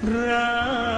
Ra